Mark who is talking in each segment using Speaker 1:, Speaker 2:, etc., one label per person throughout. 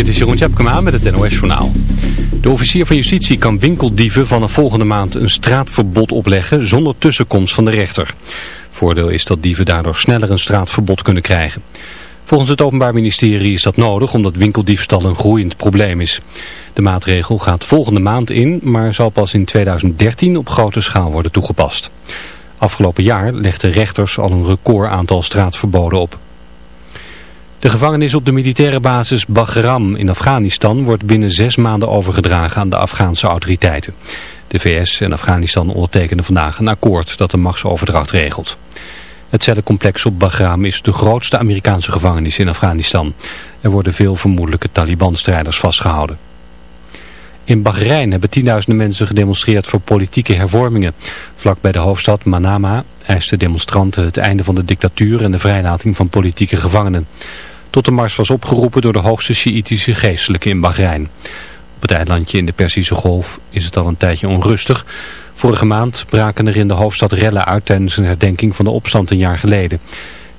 Speaker 1: Dit is Jeroen Tjepkema met het NOS Journaal. De officier van justitie kan winkeldieven vanaf volgende maand een straatverbod opleggen zonder tussenkomst van de rechter. Voordeel is dat dieven daardoor sneller een straatverbod kunnen krijgen. Volgens het Openbaar Ministerie is dat nodig omdat winkeldiefstal een groeiend probleem is. De maatregel gaat volgende maand in, maar zal pas in 2013 op grote schaal worden toegepast. Afgelopen jaar legden rechters al een record aantal straatverboden op. De gevangenis op de militaire basis Bagram in Afghanistan wordt binnen zes maanden overgedragen aan de Afghaanse autoriteiten. De VS en Afghanistan ondertekenen vandaag een akkoord dat de machtsoverdracht regelt. Het cellencomplex op Bagram is de grootste Amerikaanse gevangenis in Afghanistan. Er worden veel vermoedelijke Taliban-strijders vastgehouden. In Bahrein hebben tienduizenden mensen gedemonstreerd voor politieke hervormingen. Vlak bij de hoofdstad Manama eisten demonstranten het einde van de dictatuur en de vrijlating van politieke gevangenen. Tot de mars was opgeroepen door de hoogste Sjiitische geestelijke in Bahrein. Op het eilandje in de Persische Golf is het al een tijdje onrustig. Vorige maand braken er in de hoofdstad rellen uit tijdens een herdenking van de opstand een jaar geleden.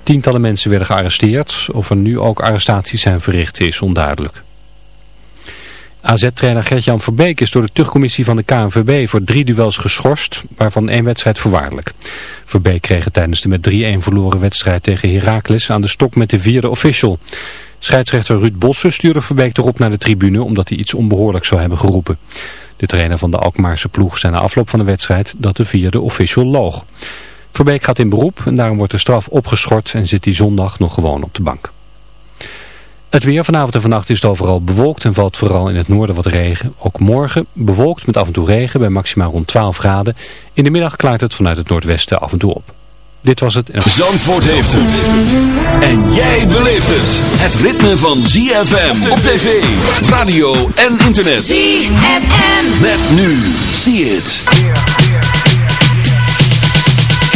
Speaker 1: Tientallen mensen werden gearresteerd. Of er nu ook arrestaties zijn verricht is onduidelijk. AZ-trainer Gert-Jan Verbeek is door de tuchtcommissie van de KNVB voor drie duels geschorst, waarvan één wedstrijd voorwaardelijk. Verbeek kreeg het tijdens de met 3-1 verloren wedstrijd tegen Heracles aan de stok met de vierde official. Scheidsrechter Ruud Bossen stuurde Verbeek erop naar de tribune omdat hij iets onbehoorlijks zou hebben geroepen. De trainer van de Alkmaarse ploeg zei na afloop van de wedstrijd dat de vierde official loog. Verbeek gaat in beroep en daarom wordt de straf opgeschort en zit hij zondag nog gewoon op de bank. Het weer vanavond en vannacht is het overal bewolkt en valt vooral in het noorden wat regen. Ook morgen bewolkt met af en toe regen bij maximaal rond 12 graden. In de middag klaart het vanuit het noordwesten af en toe op. Dit was het.
Speaker 2: Zandvoort heeft het. En jij beleeft het. Het ritme van ZFM op tv, radio en internet.
Speaker 3: ZFM.
Speaker 2: Met nu. See it.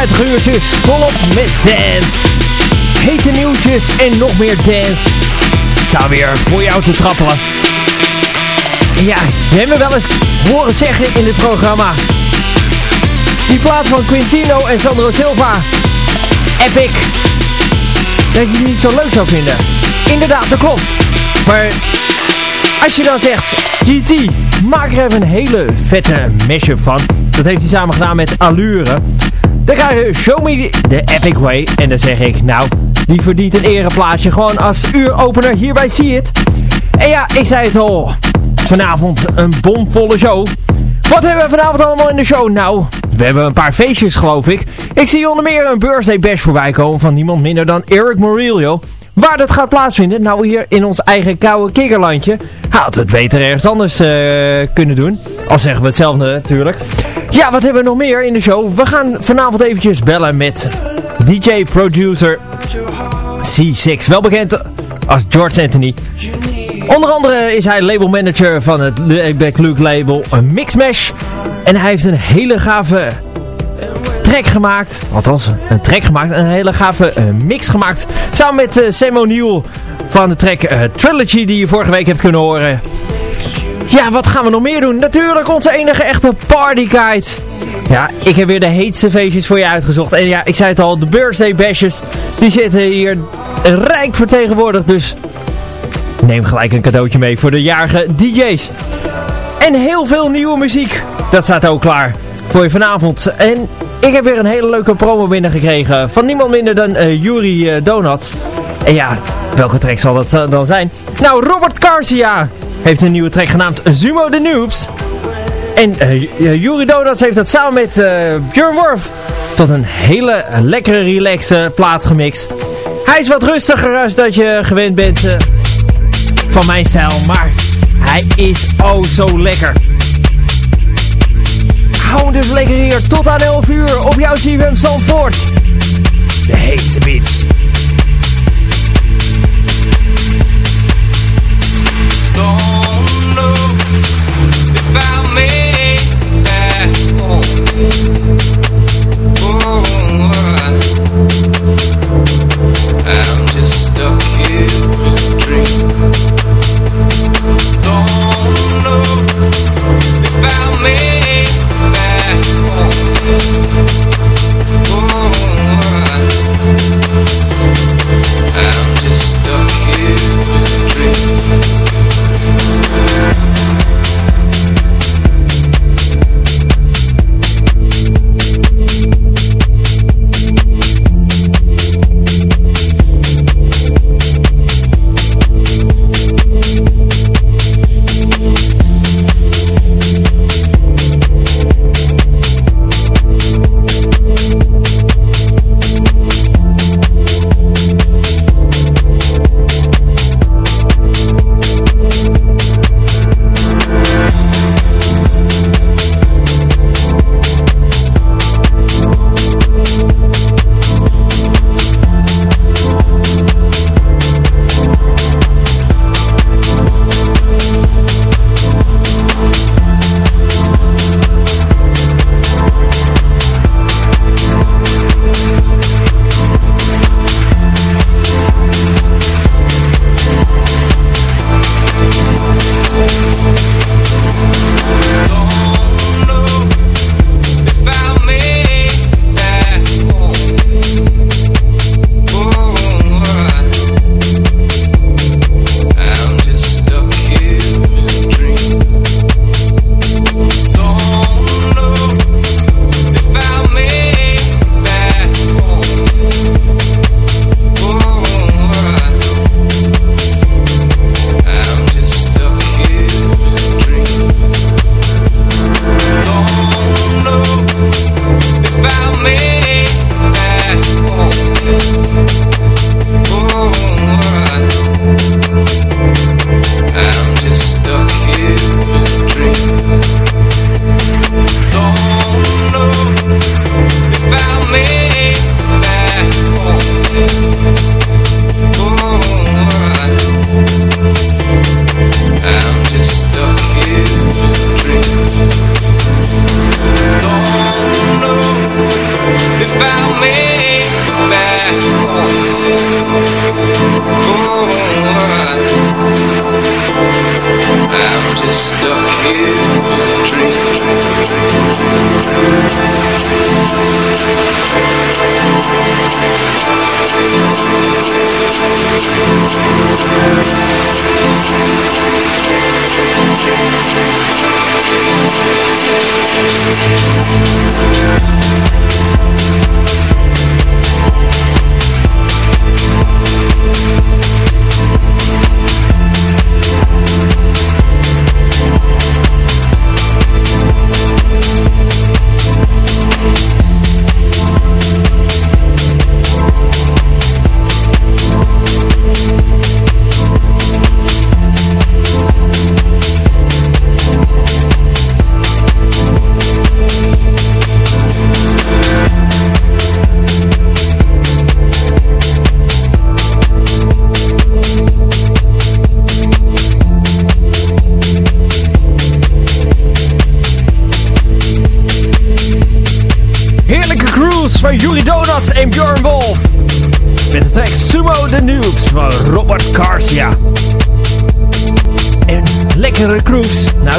Speaker 3: Fruitige uurtjes volop met dance. Hete nieuwtjes en nog meer dance. Sta weer voor jou te trappelen. ja, je hebt me wel eens horen zeggen in dit programma. Die plaat van Quintino en Sandro Silva. Epic. Dat je die niet zo leuk zou vinden. Inderdaad, dat klopt. Maar als je dan zegt, GT, maak er even een hele vette mashup van. Dat heeft hij samen gedaan met Allure. Dan krijg je Show Me the Epic Way. En dan zeg ik, nou, die verdient een ereplaatsje gewoon als uuropener hierbij zie het. En ja, ik zei het al, vanavond een bomvolle show. Wat hebben we vanavond allemaal in de show? Nou, we hebben een paar feestjes geloof ik. Ik zie onder meer een birthday bash voorbij komen van niemand minder dan Eric Morillo. Waar dat gaat plaatsvinden? Nou hier in ons eigen koude kikkerlandje. Had het beter ergens anders uh, kunnen doen. Al zeggen we hetzelfde natuurlijk. Ja, wat hebben we nog meer in de show? We gaan vanavond eventjes bellen met DJ-producer C6. Wel bekend als George Anthony. Onder andere is hij labelmanager van het Back Luke label Mixmash. En hij heeft een hele gave track gemaakt. Althans, een track gemaakt. Een hele gave uh, mix gemaakt. Samen met uh, Sam van de track uh, Trilogy die je vorige week hebt kunnen horen. Ja, wat gaan we nog meer doen? Natuurlijk onze enige echte partyguide. Ja, ik heb weer de heetste feestjes voor je uitgezocht. En ja, ik zei het al, de birthday bashes, die zitten hier rijk vertegenwoordigd. Dus neem gelijk een cadeautje mee voor de jarige DJ's. En heel veel nieuwe muziek. Dat staat ook klaar je vanavond. En ik heb weer een hele leuke promo binnengekregen van niemand minder dan uh, uh, Donut. En ja, welke track zal dat uh, dan zijn? Nou, Robert Garcia heeft een nieuwe track genaamd Zumo the Noobs. En Yuri Donuts heeft dat samen met Björn Worf tot een hele lekkere, relaxe plaat gemixt. Hij is wat rustiger als dat je gewend bent van mijn stijl, maar hij is oh zo lekker. Hou dus lekker hier tot aan 11 uur op jouw CWM Zandvoort. De heetste beats.
Speaker 4: Don't know if I'll make that oh, I'm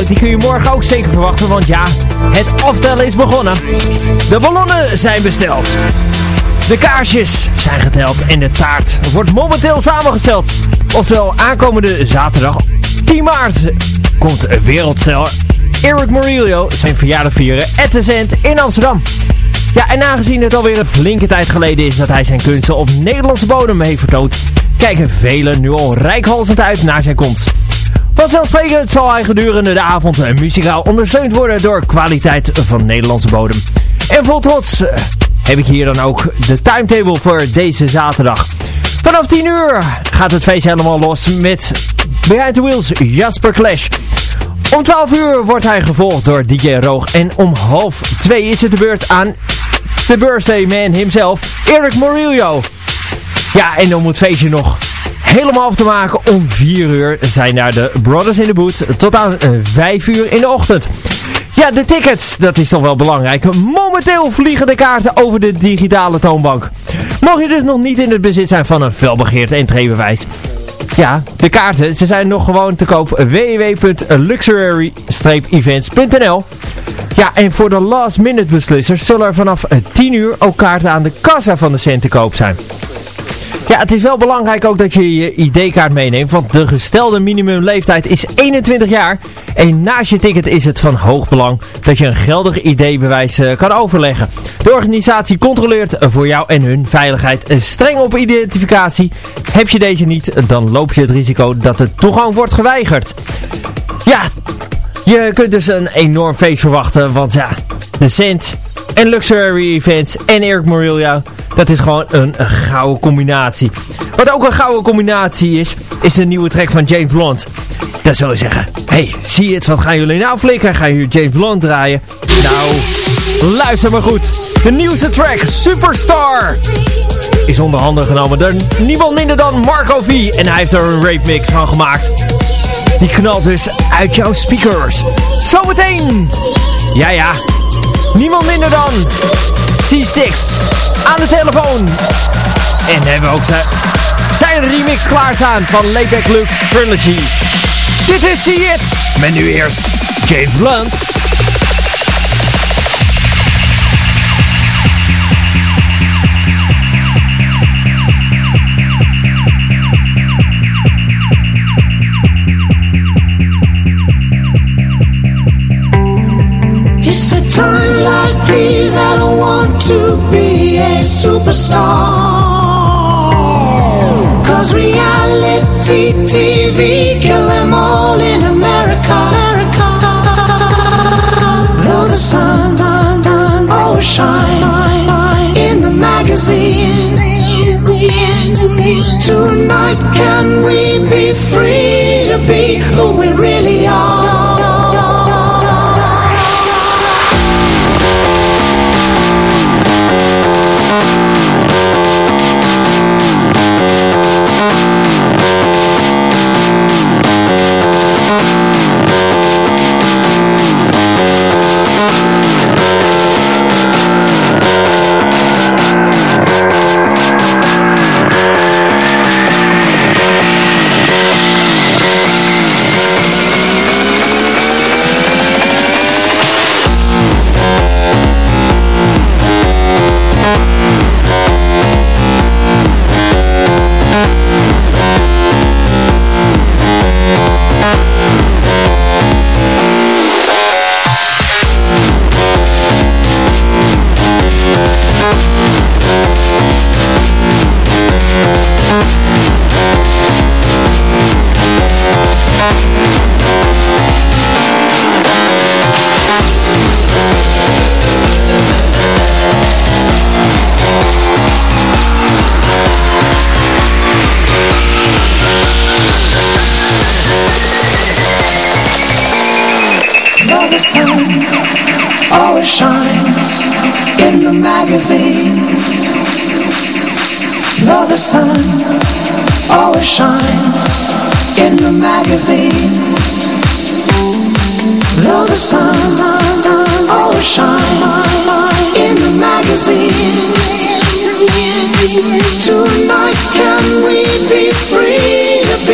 Speaker 3: die kun je morgen ook zeker verwachten, want ja, het aftellen is begonnen. De ballonnen zijn besteld. De kaarsjes zijn geteld en de taart wordt momenteel samengesteld. Oftewel, aankomende zaterdag 10 maart komt wereldster Eric Morillo zijn verjaardag vieren at the Zend in Amsterdam. Ja, en aangezien het alweer een flinke tijd geleden is dat hij zijn kunsten op Nederlandse bodem heeft vertoond, kijken velen nu al rijkhalsend uit naar zijn komst. Vanzelfsprekend zal hij gedurende de avond muzikaal ondersteund worden door kwaliteit van Nederlandse bodem. En vol trots eh, heb ik hier dan ook de timetable voor deze zaterdag. Vanaf 10 uur gaat het feest helemaal los met Behind the Wheels Jasper Clash. Om 12 uur wordt hij gevolgd door DJ Roog en om half 2 is het de beurt aan de birthday man himself, Eric Morillo. Ja, en om het feestje nog helemaal af te maken, om 4 uur zijn daar de Brothers in the Boot tot aan 5 eh, uur in de ochtend. Ja, de tickets, dat is toch wel belangrijk. Momenteel vliegen de kaarten over de digitale toonbank. Mocht je dus nog niet in het bezit zijn van een felbegeerd entreebewijs. Ja, de kaarten, ze zijn nog gewoon te koop www.luxury-events.nl Ja, en voor de last minute beslissers zullen er vanaf 10 uur ook kaarten aan de kassa van de cent te koop zijn. Ja, het is wel belangrijk ook dat je je ID-kaart meeneemt, want de gestelde minimumleeftijd is 21 jaar. En naast je ticket is het van hoog belang dat je een geldig ID-bewijs uh, kan overleggen. De organisatie controleert voor jou en hun veiligheid streng op identificatie. Heb je deze niet, dan loop je het risico dat de toegang wordt geweigerd. Ja, je kunt dus een enorm feest verwachten, want ja, de Cent en Luxury Events en Eric Morillo, dat is gewoon een, gouden combinatie. Wat ook een gouden combinatie is, is de nieuwe track van James Blunt. Dat zou je zeggen, hey, zie je het, wat gaan jullie nou flikken? Gaan jullie James Blunt draaien? Nou, luister maar goed. De nieuwste track, Superstar, is onder handen genomen door niemand minder dan Marco V. En hij heeft er een rape mix van gemaakt. Die knalt dus uit jouw speakers. Zometeen! Ja, ja. Niemand minder dan C6 aan de telefoon. En hebben we ook zijn, remix klaarstaan van Layback Luke's Trilogy. Dit is See It. Met nu eerst James Blunt.
Speaker 5: Please, I don't want to be a superstar. Cause reality TV kill them all in America, America. Though the sun oh, always shine in the magazine. Tonight can we be free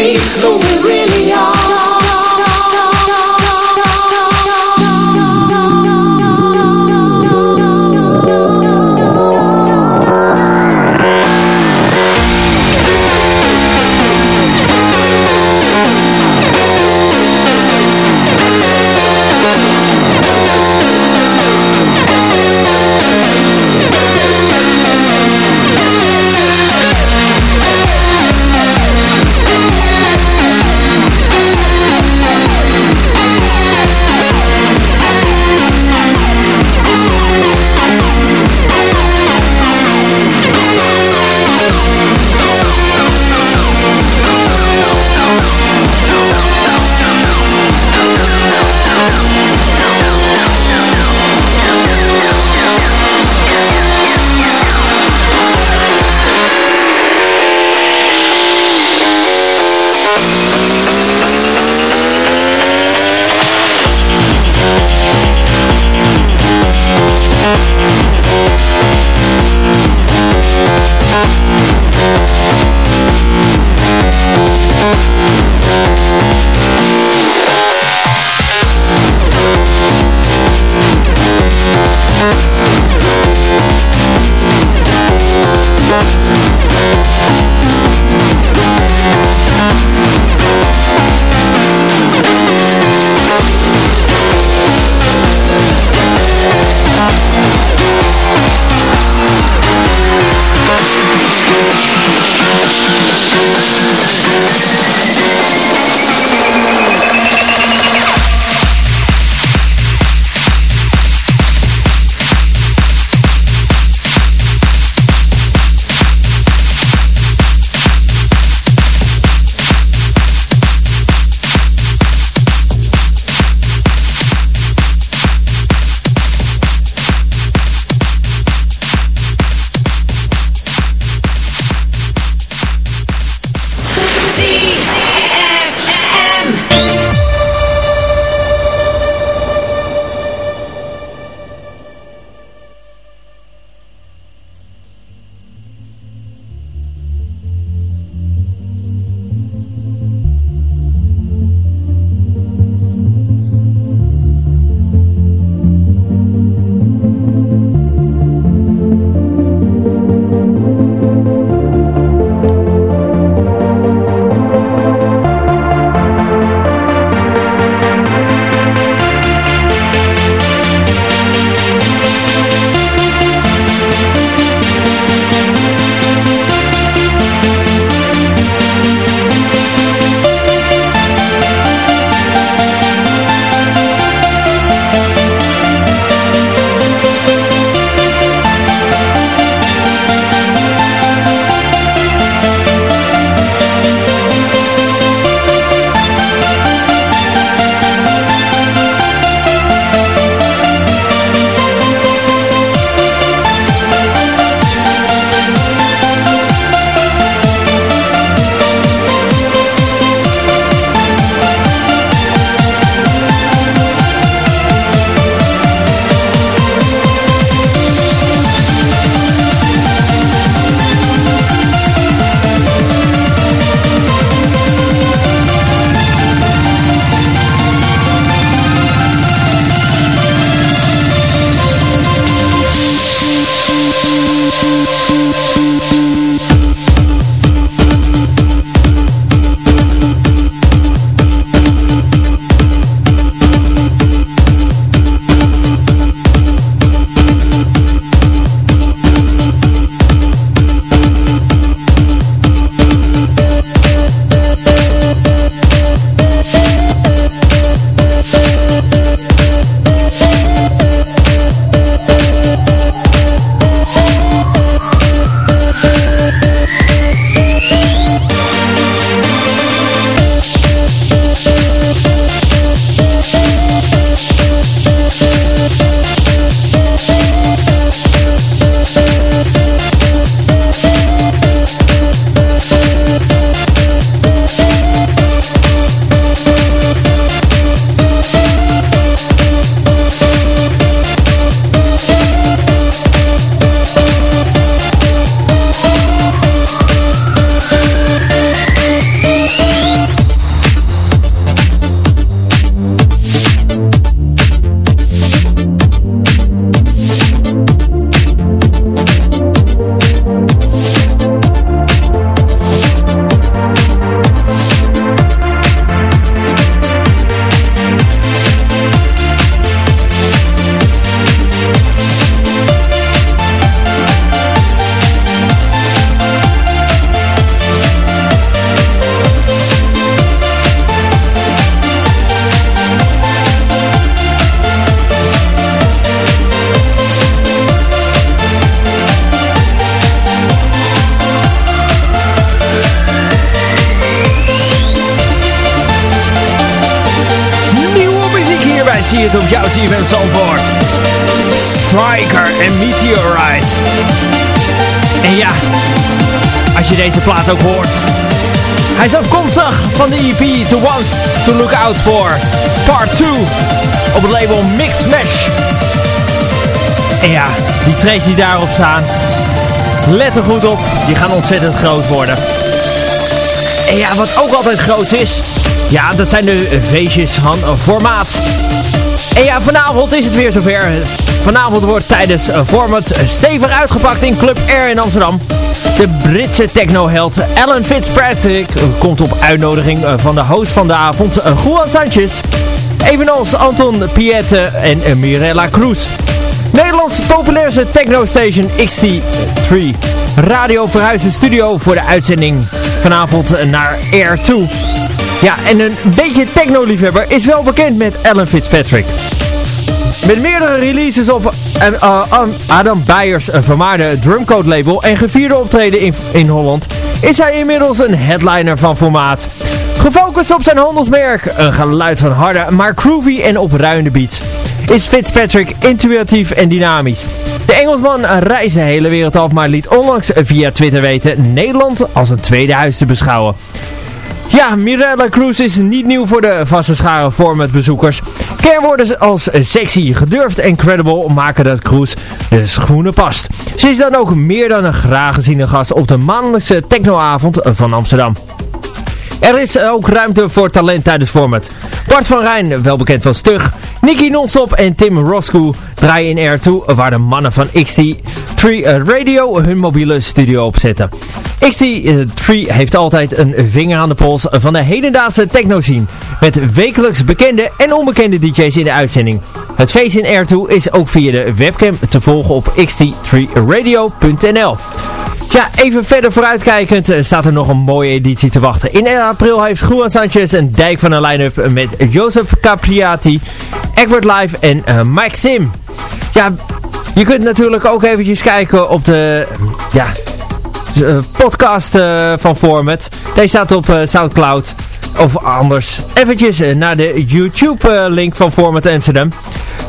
Speaker 5: free to
Speaker 3: op jouw CFM Zandvoort. Striker en Meteorite. En ja, als je deze plaat ook hoort. Hij is afkomstig van de EP The Ones to Look Out For Part 2 op het label Mixed Mesh. En ja, die tracks die daarop staan, let er goed op, die gaan ontzettend groot worden. En ja, wat ook altijd groot is, ja, dat zijn de feestjes van formaat. En ja, vanavond is het weer zover. Vanavond wordt tijdens Format stevig uitgepakt in Club Air in Amsterdam. De Britse technoheld Alan Fitzpatrick komt op uitnodiging van de host van de avond, Juan Sanchez. Evenals Anton Piette en Mirella Cruz. Nederlands populairste techno-station XT3 Radio verhuist de studio voor de uitzending vanavond naar Air 2. Ja, en een beetje techno-liefhebber is wel bekend met Alan Fitzpatrick. Met meerdere releases op uh, Adam Beyers vermaarde drumcode label en gevierde optreden in, in Holland is hij inmiddels een headliner van formaat. Gefocust op zijn handelsmerk, een geluid van harde maar groovy en opruimende beats, is Fitzpatrick intuïtief en dynamisch. De Engelsman reist de hele wereld af, maar liet onlangs via Twitter weten Nederland als een tweede huis te beschouwen. Ja, Mirella Cruz is niet nieuw voor de vaste schare format bezoekers. Kernwoorden als sexy, gedurfd en credible maken dat Cruz de schoenen past. Ze is dan ook meer dan een graag geziene gast op de maandelijkse technoavond van Amsterdam. Er is ook ruimte voor talent tijdens format. Bart van Rijn, wel bekend van Stug, Nicky Nonstop en Tim Roscoe draaien in R2 waar de mannen van XT3 Radio hun mobiele studio opzetten. XT3 heeft altijd een vinger aan de pols van de hedendaagse techno scene. Met wekelijks bekende en onbekende DJ's in de uitzending. Het feest in R2 is ook via de webcam te volgen op xt3radio.nl. Ja, even verder vooruitkijkend staat er nog een mooie editie te wachten. In april heeft Juan Sanchez een dijk van een line-up met Joseph Capriati, Egbert Live en uh, Mike Sim. Ja, je kunt natuurlijk ook eventjes kijken op de ja, podcast van Format. Deze staat op Soundcloud. Of anders eventjes naar de YouTube link van Format Amsterdam.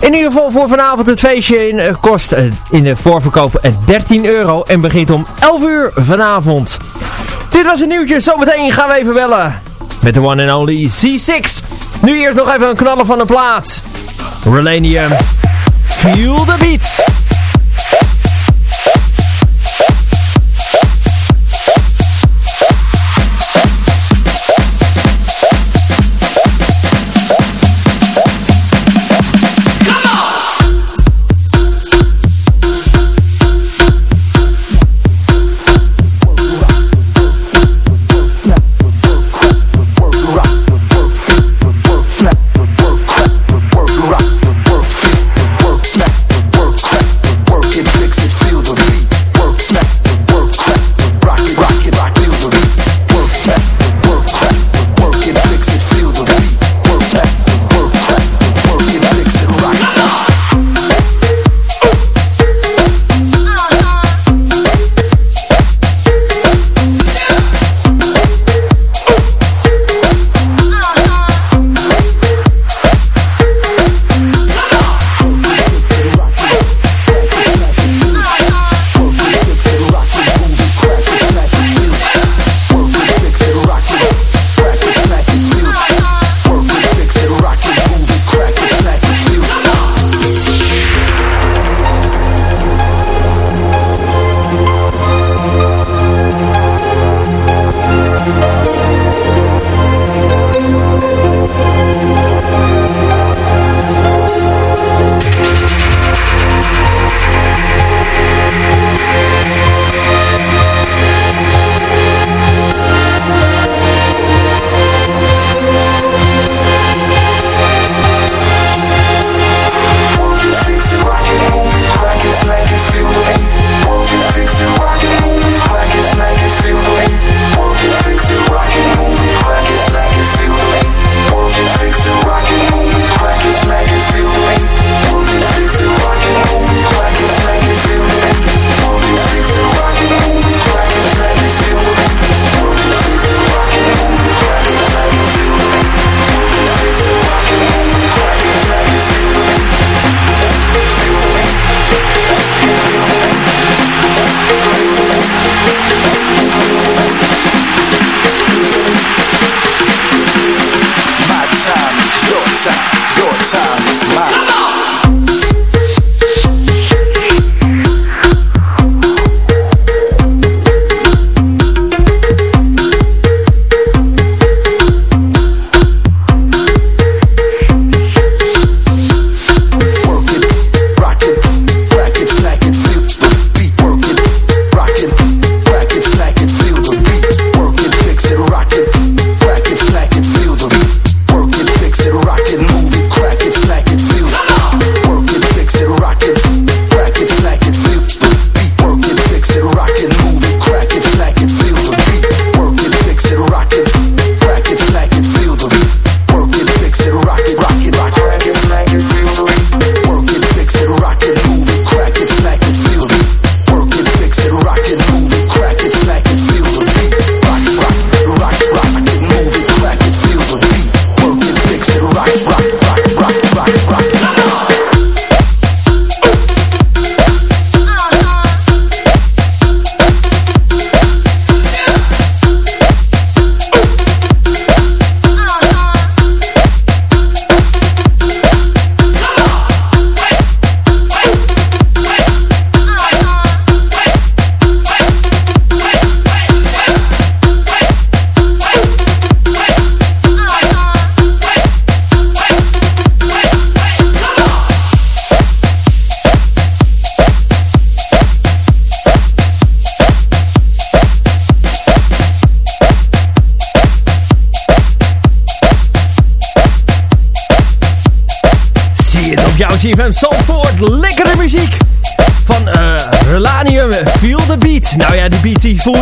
Speaker 3: In ieder geval voor vanavond het feestje in, kost in de voorverkoop 13 euro en begint om 11 uur vanavond. Dit was een nieuwtje, zometeen gaan we even bellen met de one and only Z6. Nu eerst nog even een knallen van de plaat. Relanium, feel the beat.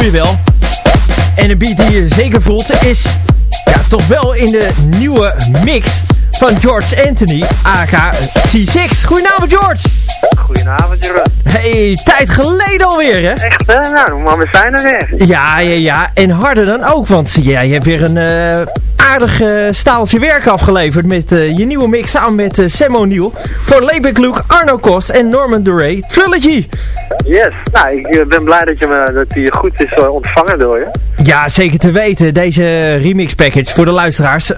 Speaker 3: Je wel. En de beat die je zeker voelt is ja, toch wel in de nieuwe mix van George Anthony, aka C6. Goedenavond George.
Speaker 6: Goedenavond, Jeroen.
Speaker 3: Hey, tijd geleden alweer hè?
Speaker 6: Echt, hè? Nou, maar we zijn er weer.
Speaker 3: Ja, ja, ja. En harder dan ook, want ja, je hebt weer een eh, aardig eh, staaltje werk afgeleverd met eh, je nieuwe mix samen met uh, Sam O'Neill. Voor Layback Luke, Arno Kost en Norman Duray Trilogy.
Speaker 6: Yes. Nou, ik ben blij dat, je me, dat die goed is ontvangen door je.
Speaker 3: Ja, zeker te weten. Deze remix package voor de luisteraars.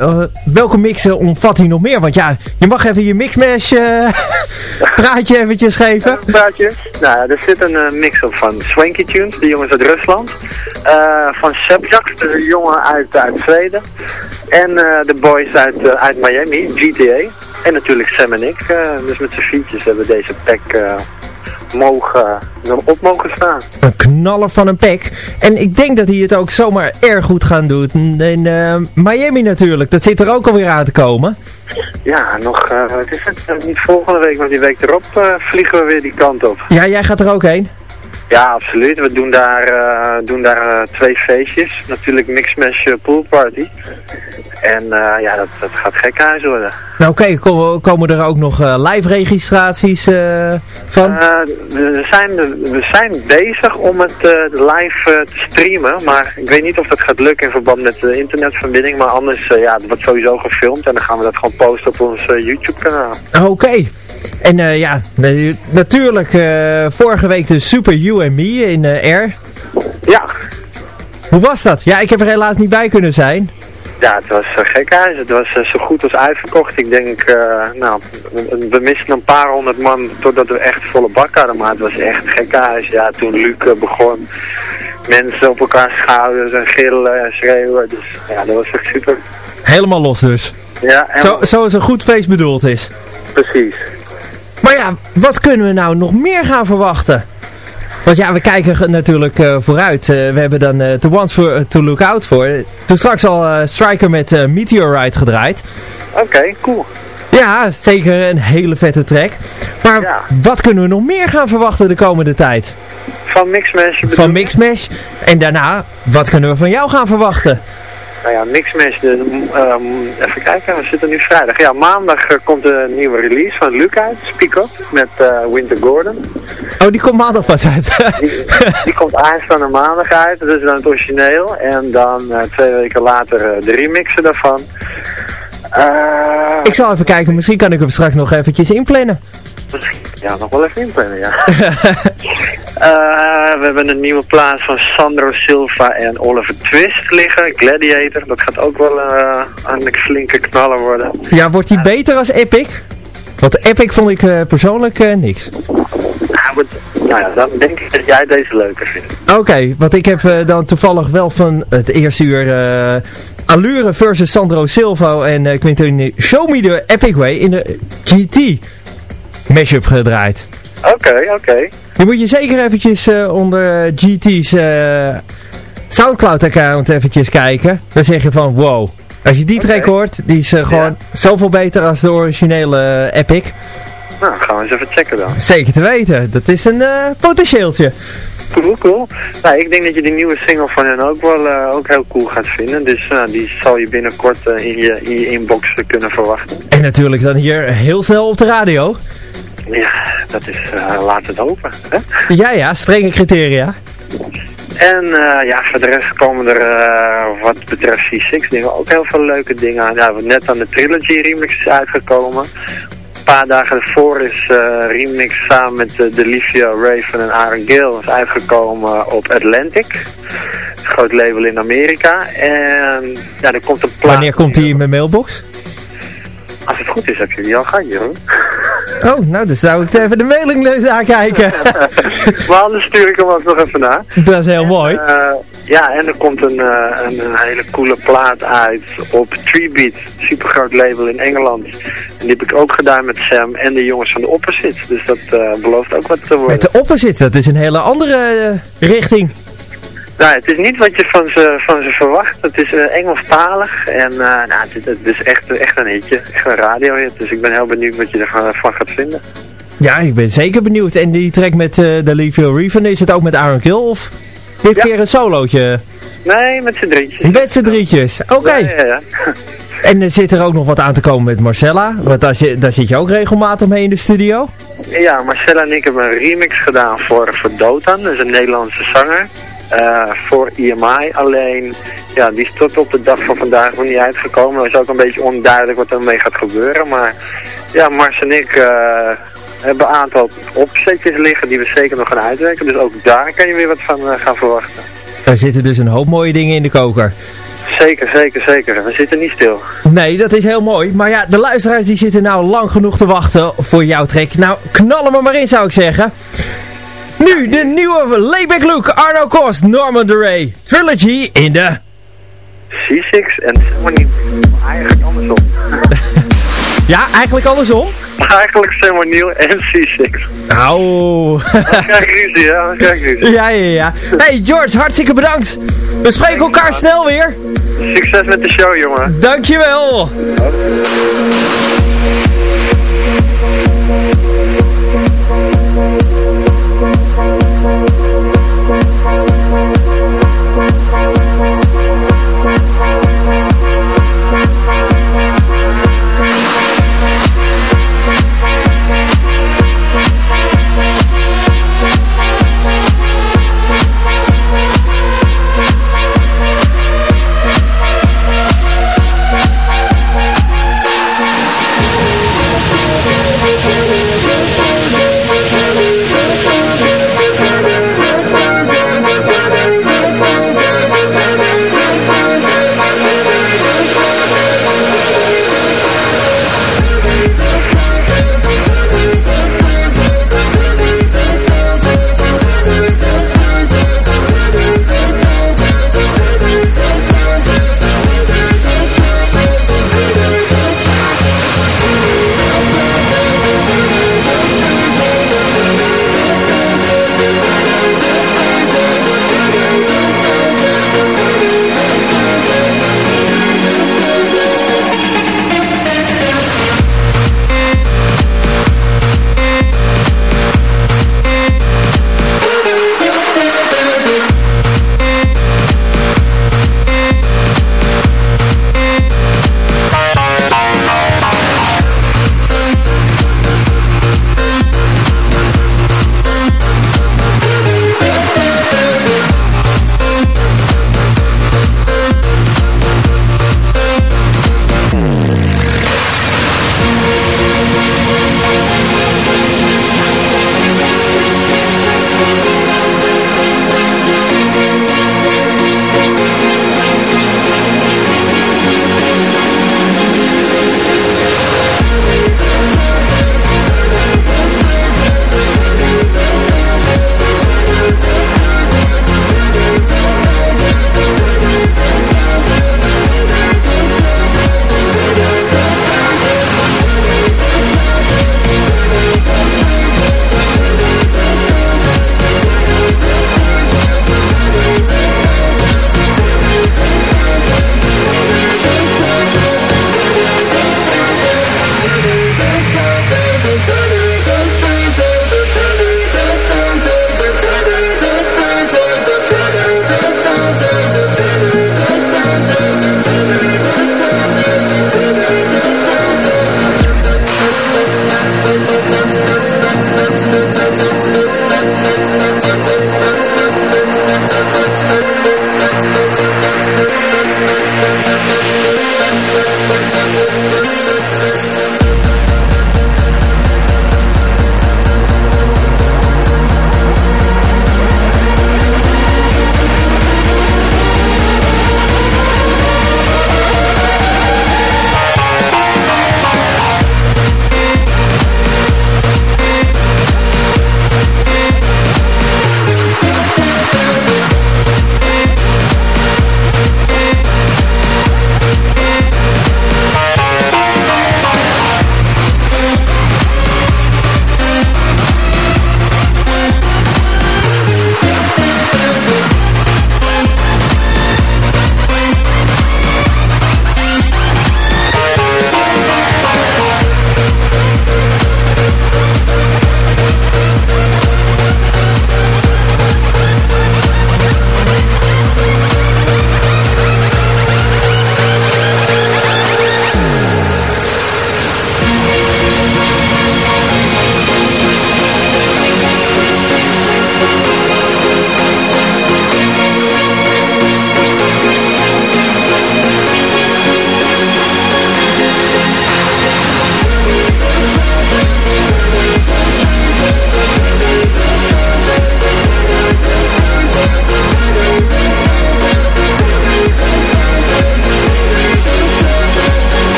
Speaker 3: Welke mixen omvat hij nog meer? Want ja, je mag even je mixmash praatje eventjes geven.
Speaker 6: Praatje. Nou, er zit een eh, mix op van Swanky Tunes, de jongens uit Rusland. Eh, van Sepjak, de jongen uit, uit Zweden. En eh, de boys uit, uit Miami, GTA. En natuurlijk Sam en ik. dus met z'n vietjes hebben we deze pack mogen, op mogen staan.
Speaker 3: Een knaller van een pack. En ik denk dat hij het ook zomaar erg goed gaan doen. In Miami natuurlijk. Dat zit er ook alweer aan te komen.
Speaker 6: Ja, nog, eh, het is het, eh, niet volgende week, maar die week erop eh, vliegen we weer die kant op.
Speaker 3: Ja, jij gaat er ook heen.
Speaker 6: Ja, absoluut. We doen daar, eh, doen daar eh, twee feestjes. Natuurlijk Mixmash eh, Pool Party. En ja, dat, dat gaat gekhuis worden.
Speaker 3: Nou oké, ko- komen er ook nog live registraties van?
Speaker 6: We, zijn, we zijn bezig om het live te streamen, maar ik weet niet of dat gaat lukken in verband met de internetverbinding. Maar anders, ja, het wordt sowieso gefilmd en dan gaan we dat gewoon posten op ons YouTube kanaal.
Speaker 3: Oké. En eh, ja, na- natuurlijk eh, vorige week de Super You and Me in eh Air.
Speaker 6: Ja,
Speaker 3: Hoe was dat? Ja, ik heb er helaas niet bij kunnen zijn.
Speaker 6: Ja, het was uh, gekhuis. Het was zo goed als uitverkocht. Ik denk, nou, we, misten een paar honderd man totdat we echt volle bak hadden. Maar het was echt gekhuis. Ja, toen Luc begon, mensen op elkaar schouders en gillen en schreeuwen. Dus ja, dat was echt super.
Speaker 3: Helemaal los dus.
Speaker 6: Ja, en
Speaker 3: Zo, zoals een goed feest bedoeld is.
Speaker 6: precies.
Speaker 3: Maar ja, wat kunnen we nou nog meer gaan verwachten? Want ja, we kijken natuurlijk eh, vooruit. Eh, we hebben dan eh The Ones for, to Look Out voor. Toen straks al Striker met Meteorite gedraaid.
Speaker 6: Oké, cool.
Speaker 3: Ja, zeker een hele vette track. Maar
Speaker 6: Ja.
Speaker 3: wat kunnen we nog meer gaan verwachten de komende tijd?
Speaker 6: Van Mixmash
Speaker 3: Van? Mixmash. En daarna, wat kunnen we van jou gaan verwachten?
Speaker 6: Nou ja, Mixmash, de, ehm, even kijken, we zitten nu vrijdag. Ja, maandag eh, komt een nieuwe release van Luc uit, Speak Up, met eh, Winter Gordon.
Speaker 3: Oh, die komt maandag pas uit.
Speaker 6: Die, die komt aanstaande maandag uit, dat is dan het origineel. En dan eh, twee weken later de remixen daarvan.
Speaker 3: Ik zal even kijken, misschien kan ik hem straks nog eventjes inplannen.
Speaker 6: Ja, nog wel even inplannen, ja. Eh, we hebben een nieuwe plaats van Sandro Silva en Oliver Twist liggen. Gladiator, dat gaat ook wel eh, een flinke knaller worden.
Speaker 3: Ja, wordt die beter als Epic? Want Epic vond ik eh, persoonlijk niks.
Speaker 6: Ja, wat- nou ja, dan denk ik dat jij deze leuker vindt.
Speaker 3: Oké, want ik heb dan toevallig wel van het eerste uur Allure versus Sandro Silva en Quintin Show Me the Epic Way in de GT mashup gedraaid.
Speaker 6: Oké, oké.
Speaker 3: Die moet je zeker eventjes eh, onder eh, GT's eh, Soundcloud account eventjes kijken. Dan zeg je van wow. Als je die track hoort, die is eh, gewoon zoveel beter als de originele eh, Epic.
Speaker 6: Nou, gaan we eens even checken dan.
Speaker 3: Zeker te weten. Dat is een eh, potentieeltje.
Speaker 6: Cool, cool. Nou, ik denk dat je die nieuwe single van hen ook wel eh, ook heel cool gaat vinden. Dus eh, die zal je binnenkort eh, in, je, in je inbox eh, kunnen verwachten.
Speaker 3: En natuurlijk dan hier heel snel op de radio.
Speaker 6: Ja, dat is, eh, laat het hopen. Hè?
Speaker 3: Ja, ja, strenge criteria.
Speaker 6: En eh, ja, voor de rest komen er eh, wat betreft C6 dingen ook heel veel leuke dingen aan. Ja, net aan de Trilogy remix is uitgekomen. Een paar dagen ervoor is remix samen met uh, Delivia Raven en Aaron Gill is uitgekomen op Atlantic. Een groot label in Amerika. En ja, er komt een plaat.
Speaker 3: Wanneer komt die in mijn mailbox?
Speaker 6: Als het goed is, heb je die al gehad, Jeroen.
Speaker 3: Oh, nou, dan zou ik even de mailinglist aankijken.
Speaker 6: maar anders stuur ik hem ook nog even na.
Speaker 3: Dat is heel mooi.
Speaker 6: Eh, ja, en er komt een, eh, een, een hele coole plaat uit op Treebeat, supergroot label in Engeland. En die heb ik ook gedaan met Sam en de jongens van de Opposite. Dus dat eh, belooft ook wat te worden.
Speaker 3: Met de opposite, dat is een hele andere richting.
Speaker 6: Nou, het is niet wat je van ze, van ze verwacht. Het is uh, Engelstalig en uh, nou, het, het, is echt, echt een hitje. Echt een radiohit. Dus ik ben heel benieuwd wat je ervan van gaat vinden.
Speaker 3: Ja, ik ben zeker benieuwd. En die track met uh, de Livio Reven, is het ook met Aaron Kill of dit ja. keer een solootje?
Speaker 6: Nee, met z'n drietjes.
Speaker 3: Met z'n drietjes, oké. Okay.
Speaker 6: Ja, ja.
Speaker 3: En er zit er ook nog wat aan te komen met Marcella, want daar zit, daar zit je ook regelmatig mee in de studio.
Speaker 6: Ja, Marcella en ik hebben een remix gedaan voor, voor Dotan, dat is een Nederlandse zanger. Uh, voor IMI. Alleen, ja, die is tot op de dag van vandaag nog niet uitgekomen. Het is ook een beetje onduidelijk wat ermee gaat gebeuren. Maar ja, Mars en ik uh, hebben een aantal opzetjes liggen die we zeker nog gaan uitwerken. Dus ook daar kan je weer wat van uh, gaan verwachten.
Speaker 3: Er zitten dus een hoop mooie dingen in de koker.
Speaker 6: Zeker, zeker, zeker. We zitten niet stil.
Speaker 3: Nee, dat is heel mooi. Maar ja, de luisteraars die zitten nou lang genoeg te wachten voor jouw trek. Nou, knallen we maar in zou ik zeggen. Nu de nieuwe layback look, Arno Kost, Norman DeRay, Trilogy in de...
Speaker 6: C6 en eigenlijk andersom.
Speaker 3: ja, eigenlijk andersom?
Speaker 6: Eigenlijk Sam O'Neill en C6.
Speaker 3: Nou.
Speaker 6: krijg ik ruzie, ja. krijg ik ruzie.
Speaker 3: Ja, ja, ja. Hey George, hartstikke bedankt. We spreken elkaar snel weer.
Speaker 6: Succes met de show, jongen.
Speaker 3: Dankjewel.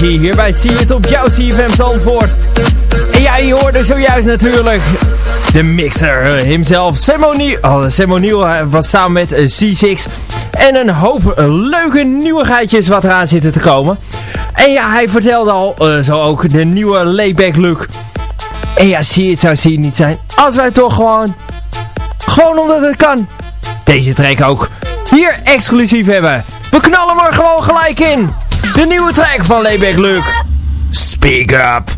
Speaker 3: Hierbij zie je het op jouw CFM Zandvoort. En jij hoorde zojuist natuurlijk de mixer himself. Sam O'Neill was samen met C6. En een hoop leuke nieuwigheidjes wat eraan zitten te komen. En ja, hij vertelde al zo ook de nieuwe layback look. En ja, zie het zou zie niet zijn. Als wij toch gewoon, gewoon omdat het kan, deze track ook hier exclusief hebben. We knallen er gewoon gelijk in. De nieuwe track van Layback Luke. Speak up.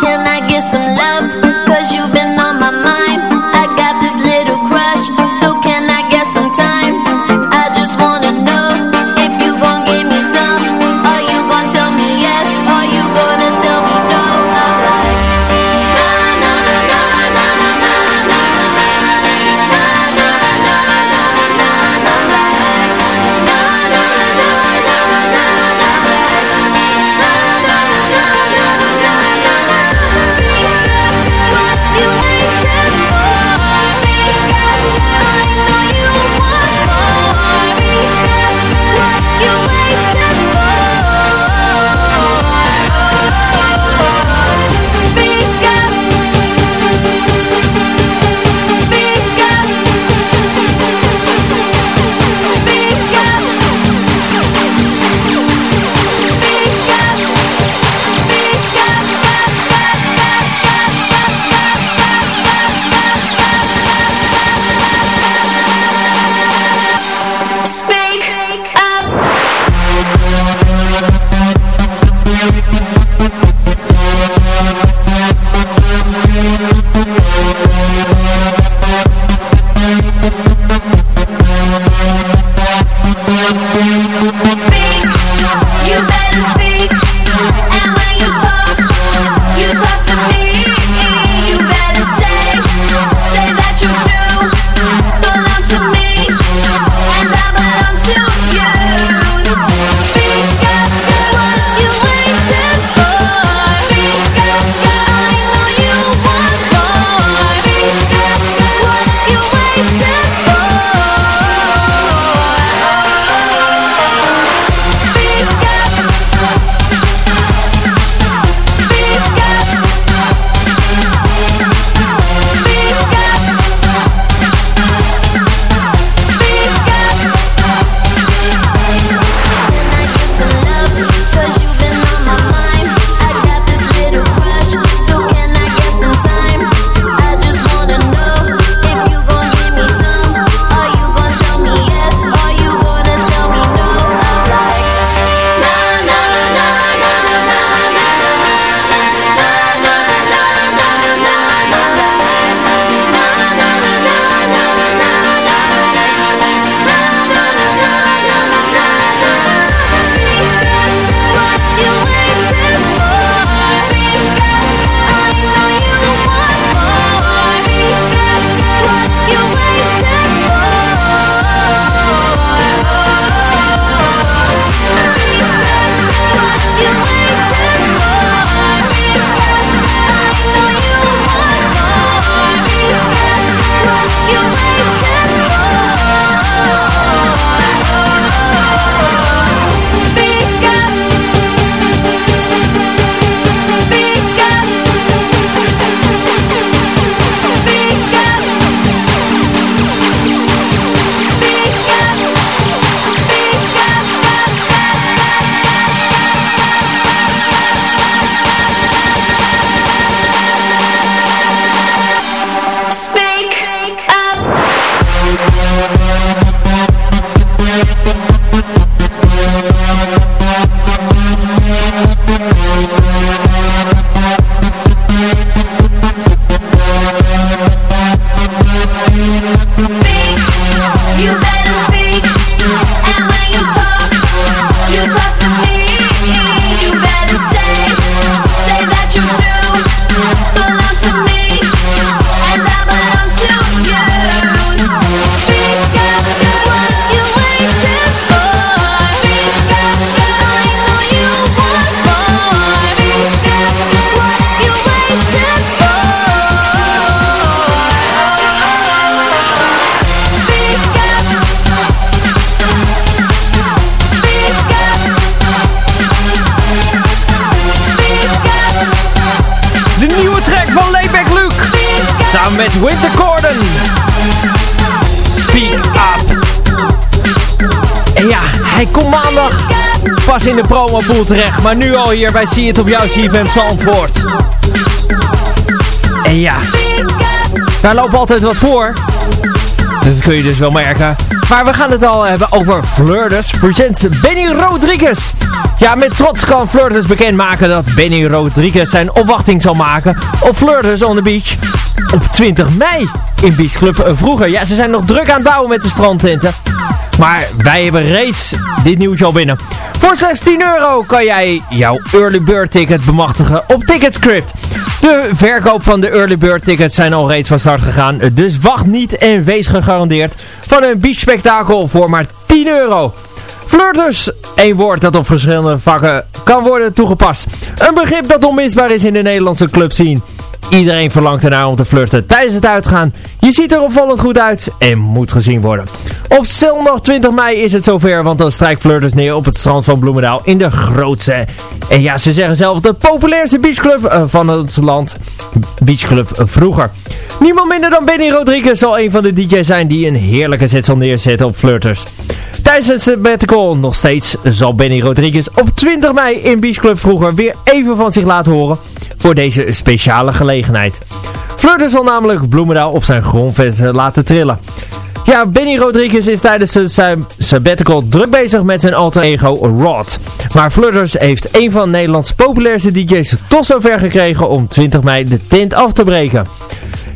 Speaker 7: Can I get some love? Cause you've been
Speaker 3: in de promopool terecht. Maar nu al hier bij See het op jouw CFM Zandvoort. En ja, daar loopt altijd wat voor. Dat kun je dus wel merken. Maar we gaan het al hebben over Flirters presents Benny Rodriguez. Ja, met trots kan Flirters bekendmaken dat Benny Rodriguez zijn opwachting zal maken op Flirters on the Beach op 20 mei in Beach Club vroeger. Ja, ze zijn nog druk aan het bouwen met de strandtenten. Maar wij hebben reeds dit nieuwtje al binnen. Voor 16 euro kan jij jouw early bird ticket bemachtigen op Ticketscript. De verkoop van de early bird tickets zijn al reeds van start gegaan. Dus wacht niet en wees gegarandeerd van een beach spektakel voor maar 10 euro. Flirters, één woord dat op verschillende vakken kan worden toegepast. Een begrip dat onmisbaar is in de Nederlandse clubscene. Iedereen verlangt ernaar om te flirten tijdens het uitgaan. Je ziet er opvallend goed uit en moet gezien worden. Op zondag 20 mei is het zover, want dan strijkt flirters neer op het strand van Bloemendaal in de grootste. En ja, ze zeggen zelf de populairste beachclub eh, van het land. Beachclub vroeger. Niemand minder dan Benny Rodriguez zal een van de DJ's zijn die een heerlijke set zal neerzetten op flirters. Tijdens het sabbatical nog steeds zal Benny Rodriguez op 20 mei in Beach Club vroeger weer even van zich laten horen voor deze speciale gelegenheid. Flirter zal namelijk Bloemendaal op zijn grondvesten eh, laten trillen. Ja, Benny Rodriguez is tijdens zijn sabbatical druk bezig met zijn alter ego Rod. Maar Flutters heeft een van Nederlands populairste DJ's tot zover gekregen om 20 mei de tent af te breken.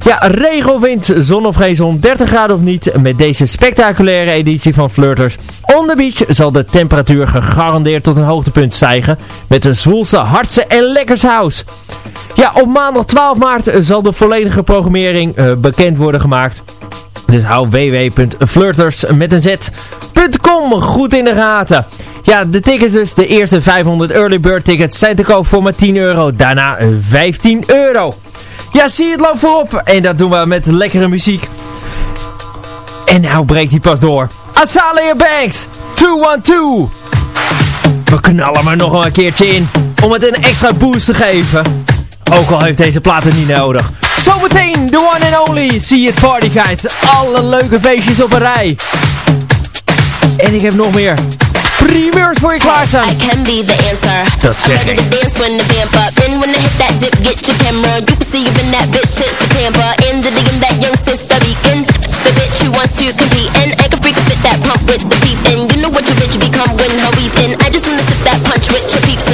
Speaker 3: Ja, regen of wind, zon of geen zon, 30 graden of niet, met deze spectaculaire editie van Flirters on the beach zal de temperatuur gegarandeerd tot een hoogtepunt stijgen met de zwoelste, hardste en lekkerste house. Ja, op maandag 12 maart zal de volledige programmering uh, bekend worden gemaakt. Dus hou www.flirters een goed in de gaten. Ja, de tickets dus. De eerste 500 early bird tickets zijn te koop voor maar 10 euro. Daarna 15 euro. Ja, zie het loopt voorop. En dat doen we met lekkere muziek. En nou breekt hij pas door. Azalea Banks, 212. We knallen er nog een keertje in. Om het een extra boost te geven. Ook al heeft deze plaat het niet nodig. Zometeen, the one and only, See It Party Guide. Alle leuke feestjes op een rij. En ik heb nog meer primeurs voor je klaarstaan.
Speaker 7: I can be the answer.
Speaker 3: Dat zeg
Speaker 7: I'm ready to dance when the vamp up. Then when I hit that dip, get your camera. You can see you in that bitch, shit's the camera. In the DM, that young sister beacon. The bitch who wants to compete. And I can freak fit that pump with the peep. And you know what your bitch become when her weeping. I just wanna sip that punch with your peeps.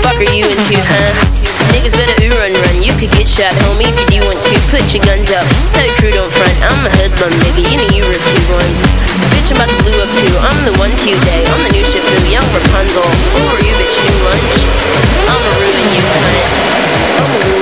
Speaker 7: Fuck are you into, huh? Niggas better ooh run run. You could get shot, homie, if you want to. Put your guns up. Tell your crew don't front. I'm a hoodlum, nigga. You know you were two ones. Bitch, I'm about to blue up too. I'm the one Tuesday. I'm the new ship blue, young Rapunzel. Who are you, bitch? New lunch? I'ma ruin you, cunt.
Speaker 8: Ayo,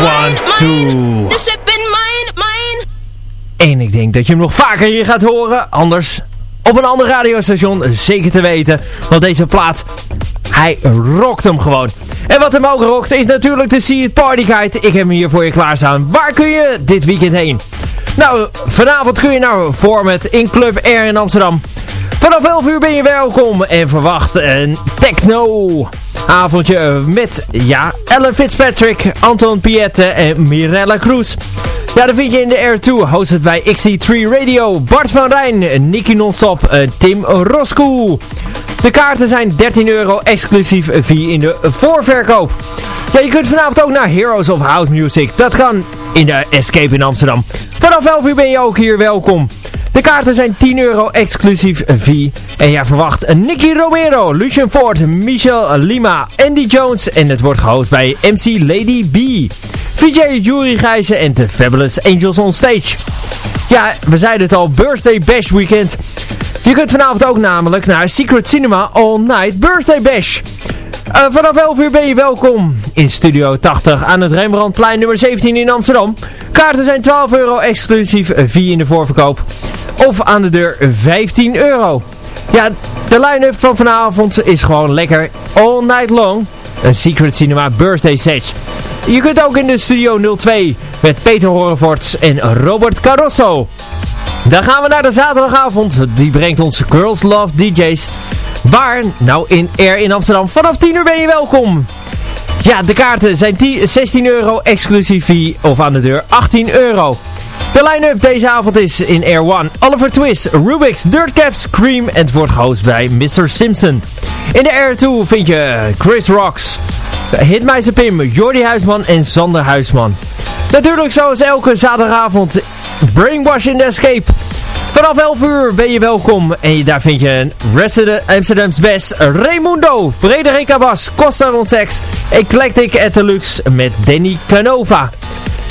Speaker 3: one, two.
Speaker 7: The ship in mine, mine.
Speaker 3: En ik denk dat je hem nog vaker hier gaat horen. Anders op een ander radiostation zeker te weten. Want deze plaat, hij rokt hem gewoon. En wat hem ook rokt is natuurlijk de See It Party Guide. Ik heb hem hier voor je klaarstaan. Waar kun je dit weekend heen? Nou, vanavond kun je naar Format in Club Air in Amsterdam. Vanaf 11 uur ben je welkom en verwacht een techno avondje met, ja, Ellen Fitzpatrick, Anton Piette en Mirella Cruz. Ja, dat vind je in de R2, hosted bij XC3 Radio, Bart van Rijn, Nicky Nonstop, eh, Tim Roscoe. De kaarten zijn 13 euro, exclusief via in de voorverkoop. Ja, je kunt vanavond ook naar Heroes of House Music. Dat kan in de Escape in Amsterdam. Vanaf 11 uur ben je ook hier welkom. De kaarten zijn 10 euro exclusief fee. En jij verwacht Nicky Romero, Lucien Ford, Michel Lima, Andy Jones. En het wordt gehost bij MC Lady B. VJ Jury Gijzen en de Fabulous Angels on Stage. Ja, we zeiden het al, Birthday Bash Weekend. Je kunt vanavond ook namelijk naar Secret Cinema All Night Birthday Bash. Eh, vanaf 11 uur ben je welkom in Studio 80 aan het Rembrandtplein nummer 17 in Amsterdam. Kaarten zijn 12 euro exclusief via in de voorverkoop. Of aan de deur 15 euro. Ja, de line-up van vanavond is gewoon lekker all night long. Een Secret Cinema Birthday Set. Je kunt ook in de Studio 02 met Peter Horevorts en Robert Carosso. Dan gaan we naar de zaterdagavond. Die brengt ons Girls Love DJ's. Waar? Nou in Air in Amsterdam. Vanaf 10 uur ben je welkom. Ja, de kaarten zijn 10 16 euro exclusief of aan de deur 18 euro. De line-up deze avond is in Air One. Oliver Twist, Rubik's, Dirtcaps, Cream en het wordt gehost bij Mr. Simpson. In de Air 2 vind je Chris Rocks, Hitmeister Pim, Jordi Huisman en Sander Huisman. Natuurlijk zoals elke zaterdagavond Brainwash in the Escape. Vanaf 11 uur ben je welkom en daar vind je een Resident Amsterdam's Best, Raimundo, Frederik Abbas, Costa Ronsex, Eclectic at Deluxe met Danny Canova.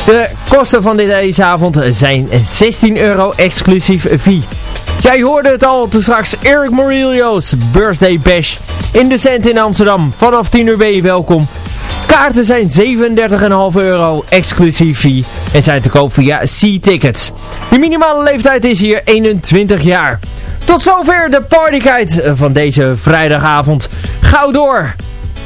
Speaker 3: De kosten van deze avond zijn 16 euro exclusief fee. Jij hoorde het al toen straks Eric Morillo's Birthday Bash in de Cent in Amsterdam. Vanaf 10 uur ben je welkom. Kaarten zijn 37,5 euro exclusief fee en zijn te koop via C-Tickets. De minimale leeftijd is hier 21 jaar. Tot zover de partyguide van deze vrijdagavond. Gauw door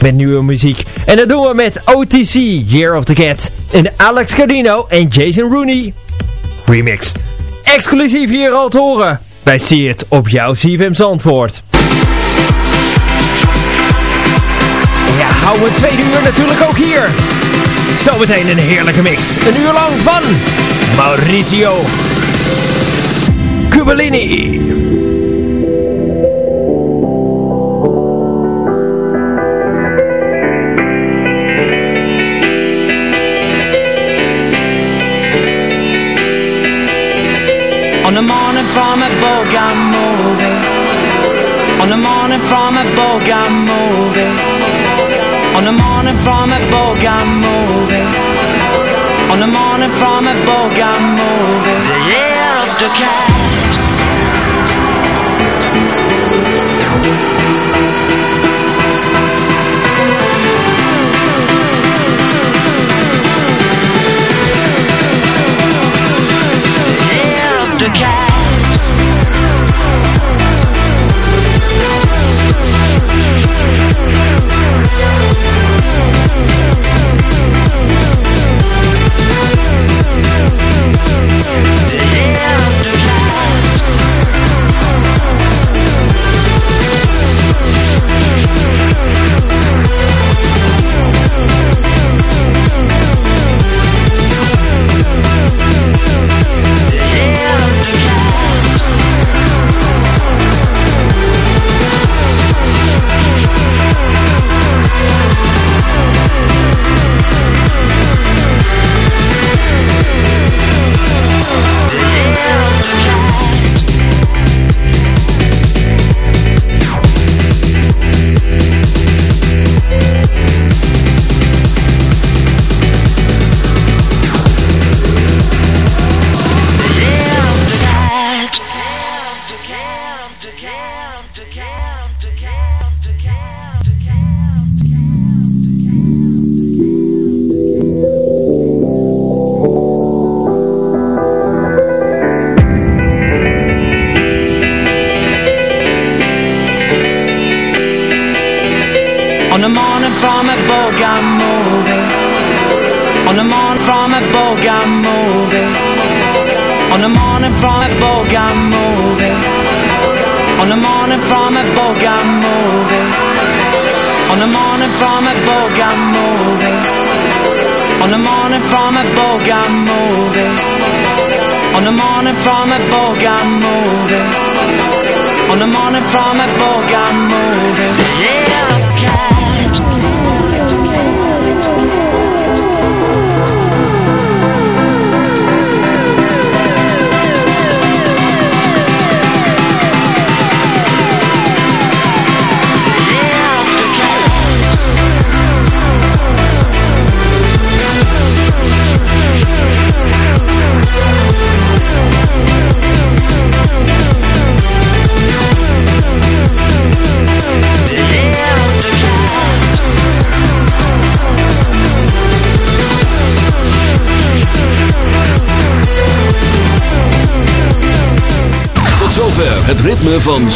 Speaker 3: met nieuwe muziek. En dat doen we met OTC, Year of the Cat. En Alex Cardino en Jason Rooney. Remix. Exclusief hier al te horen. Bij See It op jouw CFM Zandvoort. Ja, houden we tweede uur natuurlijk ook hier. Zometeen een heerlijke mix. Een uur lang van Mauricio Cubellini.
Speaker 9: On the morning from a Bogan movie. On the morning from a Bogan movie. On the morning from a Bogan movie. On the morning from a Bogan movie. The year of the cat